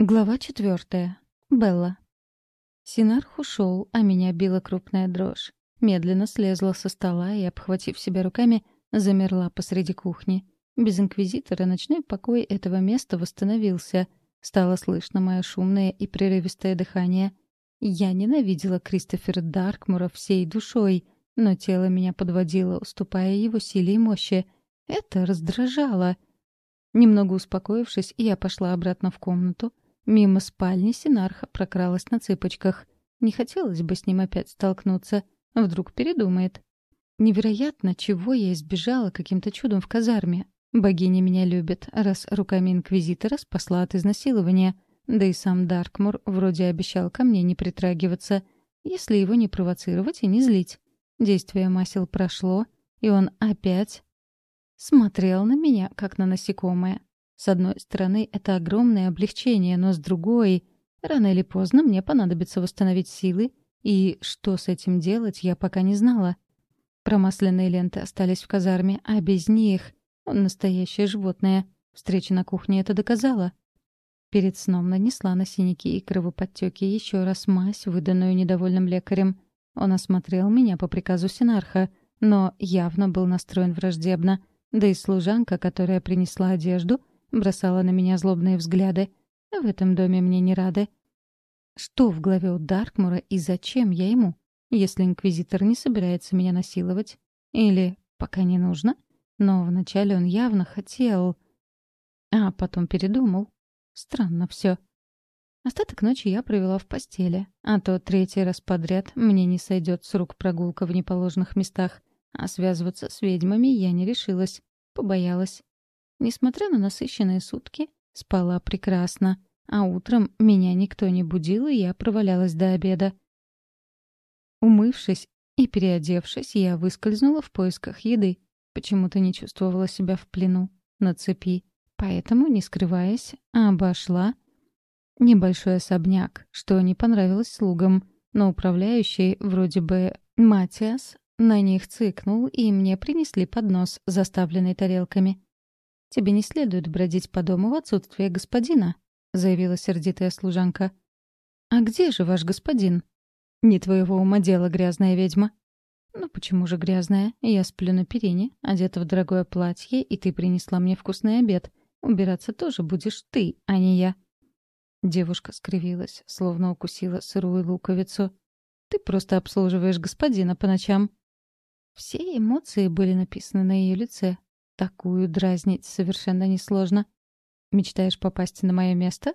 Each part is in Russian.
Глава четвертая. Белла. Синарх ушел, а меня била крупная дрожь. Медленно слезла со стола и, обхватив себя руками, замерла посреди кухни. Без инквизитора ночной покой этого места восстановился. Стало слышно мое шумное и прерывистое дыхание. Я ненавидела Кристофера Даркмура всей душой, но тело меня подводило, уступая его силе и мощи. Это раздражало. Немного успокоившись, я пошла обратно в комнату, Мимо спальни Синарха прокралась на цыпочках. Не хотелось бы с ним опять столкнуться. Вдруг передумает. Невероятно, чего я избежала каким-то чудом в казарме. Богиня меня любит, раз руками Инквизитора спасла от изнасилования. Да и сам Даркмур вроде обещал ко мне не притрагиваться, если его не провоцировать и не злить. Действие масел прошло, и он опять смотрел на меня, как на насекомое. С одной стороны, это огромное облегчение, но с другой, рано или поздно мне понадобится восстановить силы, и что с этим делать, я пока не знала. Промасленные ленты остались в казарме, а без них он настоящее животное. Встреча на кухне это доказала. Перед сном нанесла на синяки и кровоподтеки еще раз мазь, выданную недовольным лекарем. Он осмотрел меня по приказу Синарха, но явно был настроен враждебно. Да и служанка, которая принесла одежду, бросала на меня злобные взгляды. В этом доме мне не рады. Что в голове у Даркмура и зачем я ему, если Инквизитор не собирается меня насиловать? Или пока не нужно? Но вначале он явно хотел... А потом передумал. Странно все. Остаток ночи я провела в постели, а то третий раз подряд мне не сойдет с рук прогулка в неположенных местах, а связываться с ведьмами я не решилась, побоялась. Несмотря на насыщенные сутки, спала прекрасно, а утром меня никто не будил, и я провалялась до обеда. Умывшись и переодевшись, я выскользнула в поисках еды. Почему-то не чувствовала себя в плену, на цепи. Поэтому, не скрываясь, обошла небольшой особняк, что не понравилось слугам, но управляющий, вроде бы Матиас, на них цыкнул, и мне принесли поднос, заставленный тарелками. «Тебе не следует бродить по дому в отсутствие господина», — заявила сердитая служанка. «А где же ваш господин?» «Не твоего ума дело, грязная ведьма». «Ну почему же грязная? Я сплю на перине, одета в дорогое платье, и ты принесла мне вкусный обед. Убираться тоже будешь ты, а не я». Девушка скривилась, словно укусила сырую луковицу. «Ты просто обслуживаешь господина по ночам». Все эмоции были написаны на ее лице, Такую дразнить совершенно несложно. Мечтаешь попасть на мое место?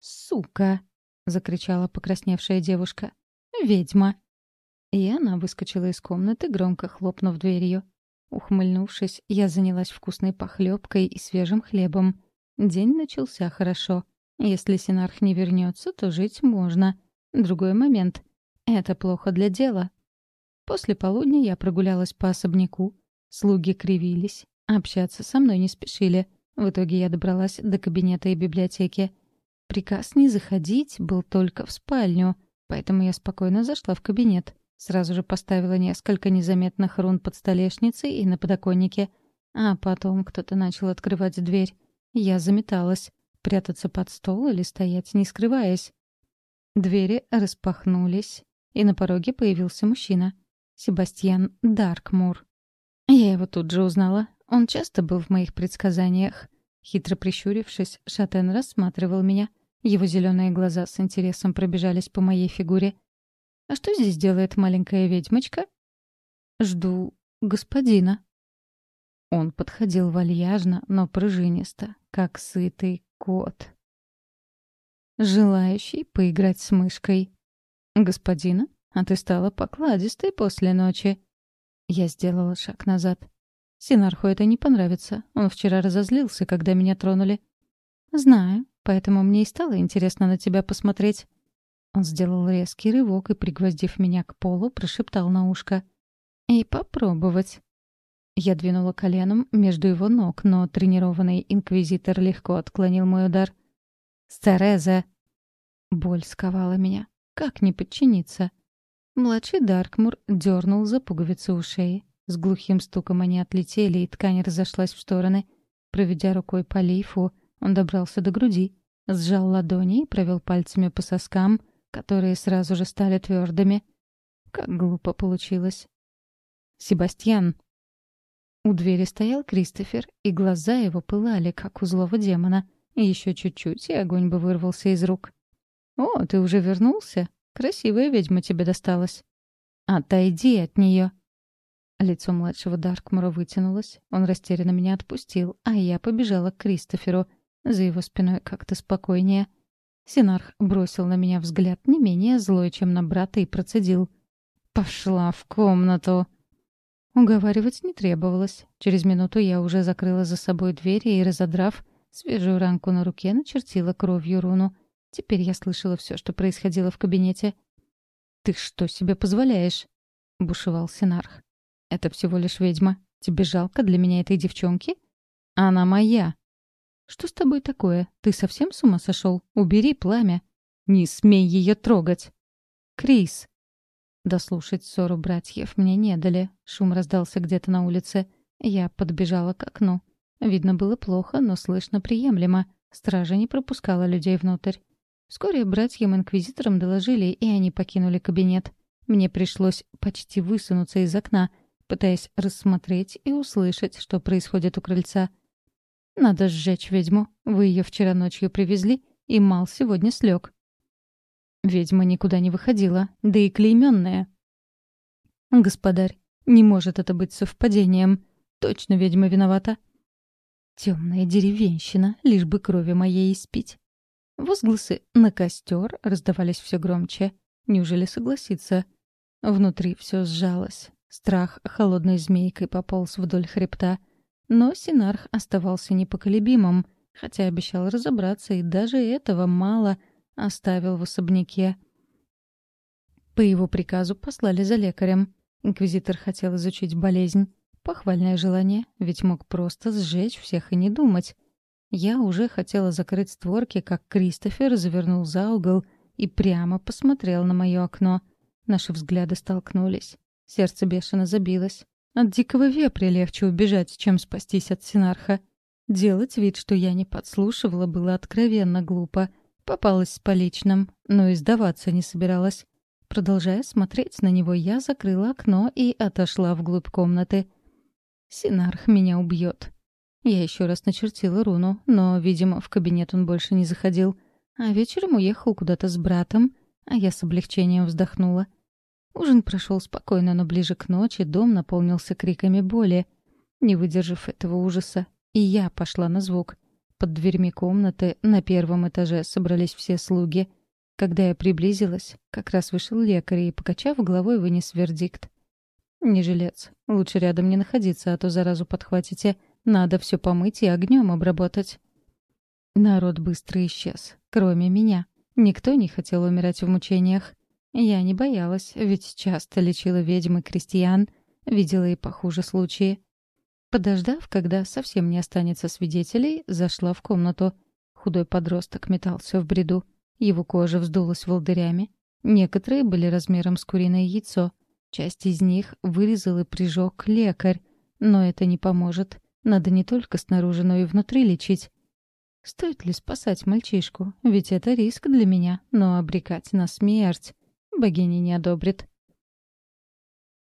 Сука! закричала покрасневшая девушка. Ведьма! И она выскочила из комнаты, громко хлопнув дверью. Ухмыльнувшись, я занялась вкусной похлебкой и свежим хлебом. День начался хорошо. Если Синарх не вернется, то жить можно. Другой момент. Это плохо для дела. После полудня я прогулялась по особняку. Слуги кривились, Общаться со мной не спешили. В итоге я добралась до кабинета и библиотеки. Приказ не заходить был только в спальню, поэтому я спокойно зашла в кабинет. Сразу же поставила несколько незаметных рун под столешницей и на подоконнике. А потом кто-то начал открывать дверь. Я заметалась. Прятаться под стол или стоять, не скрываясь. Двери распахнулись, и на пороге появился мужчина. Себастьян Даркмур. Я его тут же узнала. Он часто был в моих предсказаниях. Хитро прищурившись, Шатен рассматривал меня. Его зеленые глаза с интересом пробежались по моей фигуре. «А что здесь делает маленькая ведьмочка?» «Жду господина». Он подходил вальяжно, но пружинисто, как сытый кот. «Желающий поиграть с мышкой». «Господина, а ты стала покладистой после ночи». Я сделала шаг назад. Синарху это не понравится. Он вчера разозлился, когда меня тронули. Знаю, поэтому мне и стало интересно на тебя посмотреть. Он сделал резкий рывок и, пригвоздив меня к полу, прошептал на ушко. «И попробовать». Я двинула коленом между его ног, но тренированный инквизитор легко отклонил мой удар. «Стереза!» Боль сковала меня. Как не подчиниться? Младший Даркмур дернул за пуговицу у шеи. С глухим стуком они отлетели, и ткань разошлась в стороны. Проведя рукой по лифу, он добрался до груди. Сжал ладони и провел пальцами по соскам, которые сразу же стали твердыми. Как глупо получилось. «Себастьян!» У двери стоял Кристофер, и глаза его пылали, как у злого демона. Еще чуть-чуть, и огонь бы вырвался из рук. «О, ты уже вернулся? Красивая ведьма тебе досталась». «Отойди от нее!» Лицо младшего Даркмура вытянулось, он растерянно меня отпустил, а я побежала к Кристоферу. За его спиной как-то спокойнее. Синарх бросил на меня взгляд не менее злой, чем на брата, и процедил. «Пошла в комнату!» Уговаривать не требовалось. Через минуту я уже закрыла за собой дверь и, разодрав свежую ранку на руке, начертила кровью руну. Теперь я слышала все, что происходило в кабинете. «Ты что себе позволяешь?» — бушевал Синарх. Это всего лишь ведьма. Тебе жалко для меня этой девчонки? Она моя. Что с тобой такое? Ты совсем с ума сошел? Убери пламя. Не смей ее трогать. Крис. Дослушать ссору братьев мне не дали. Шум раздался где-то на улице. Я подбежала к окну. Видно было плохо, но слышно приемлемо. Стража не пропускала людей внутрь. Вскоре братьям-инквизиторам доложили, и они покинули кабинет. Мне пришлось почти высунуться из окна — пытаясь рассмотреть и услышать, что происходит у крыльца. «Надо сжечь ведьму. Вы ее вчера ночью привезли, и Мал сегодня слег». Ведьма никуда не выходила, да и клейменная. «Господарь, не может это быть совпадением. Точно ведьма виновата». Темная деревенщина, лишь бы крови моей испить. Возгласы «на костер» раздавались все громче. Неужели согласиться? Внутри все сжалось. Страх холодной змейкой пополз вдоль хребта. Но Синарх оставался непоколебимым, хотя обещал разобраться, и даже этого мало оставил в особняке. По его приказу послали за лекарем. Инквизитор хотел изучить болезнь. Похвальное желание, ведь мог просто сжечь всех и не думать. Я уже хотела закрыть створки, как Кристофер завернул за угол и прямо посмотрел на мое окно. Наши взгляды столкнулись. Сердце бешено забилось. От дикого вепря легче убежать, чем спастись от Синарха. Делать вид, что я не подслушивала, было откровенно глупо. Попалась с поличным, но и сдаваться не собиралась. Продолжая смотреть на него, я закрыла окно и отошла вглубь комнаты. Синарх меня убьет. Я еще раз начертила руну, но, видимо, в кабинет он больше не заходил. А вечером уехал куда-то с братом, а я с облегчением вздохнула. Ужин прошел спокойно, но ближе к ночи дом наполнился криками боли. Не выдержав этого ужаса, и я пошла на звук. Под дверьми комнаты на первом этаже собрались все слуги. Когда я приблизилась, как раз вышел лекарь и, покачав головой, вынес вердикт. «Не жилец. Лучше рядом не находиться, а то заразу подхватите. Надо все помыть и огнем обработать». Народ быстро исчез, кроме меня. Никто не хотел умирать в мучениях. Я не боялась, ведь часто лечила ведьм и крестьян, видела и похуже случаи. Подождав, когда совсем не останется свидетелей, зашла в комнату. Худой подросток метался в бреду. Его кожа вздулась волдырями. Некоторые были размером с куриное яйцо. Часть из них вырезал и прижег лекарь. Но это не поможет. Надо не только снаружи, но и внутри лечить. Стоит ли спасать мальчишку? Ведь это риск для меня, но обрекать на смерть. Богиня не одобрит.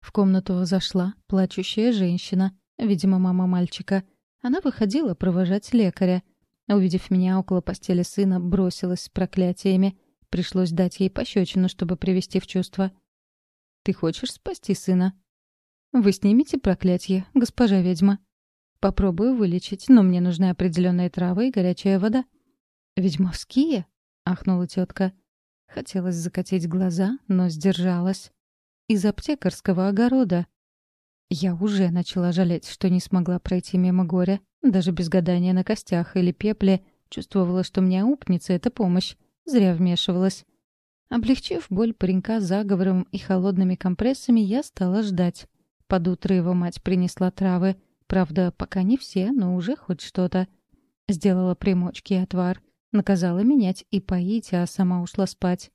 В комнату зашла плачущая женщина, видимо, мама мальчика. Она выходила провожать лекаря. Увидев меня около постели сына, бросилась с проклятиями. Пришлось дать ей пощечину, чтобы привести в чувство. «Ты хочешь спасти сына?» «Вы снимете проклятие, госпожа ведьма?» «Попробую вылечить, но мне нужны определенные травы и горячая вода». «Ведьмовские?» — ахнула тетка. Хотелось закатить глаза, но сдержалась. Из аптекарского огорода. Я уже начала жалеть, что не смогла пройти мимо горя. Даже без гадания на костях или пепле чувствовала, что мне аукнется эта помощь. Зря вмешивалась. Облегчив боль паренька заговором и холодными компрессами, я стала ждать. Под утро его мать принесла травы. Правда, пока не все, но уже хоть что-то. Сделала примочки и отвар. Наказала менять и поить, а сама ушла спать.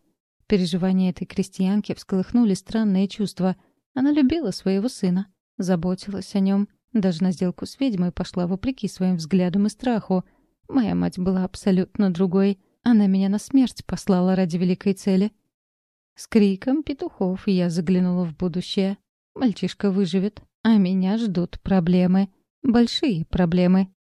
Переживания этой крестьянки всколыхнули странные чувства. Она любила своего сына, заботилась о нем, даже на сделку с ведьмой пошла вопреки своим взглядам и страху. Моя мать была абсолютно другой. Она меня на смерть послала ради великой цели. С криком петухов я заглянула в будущее. Мальчишка выживет, а меня ждут проблемы. Большие проблемы.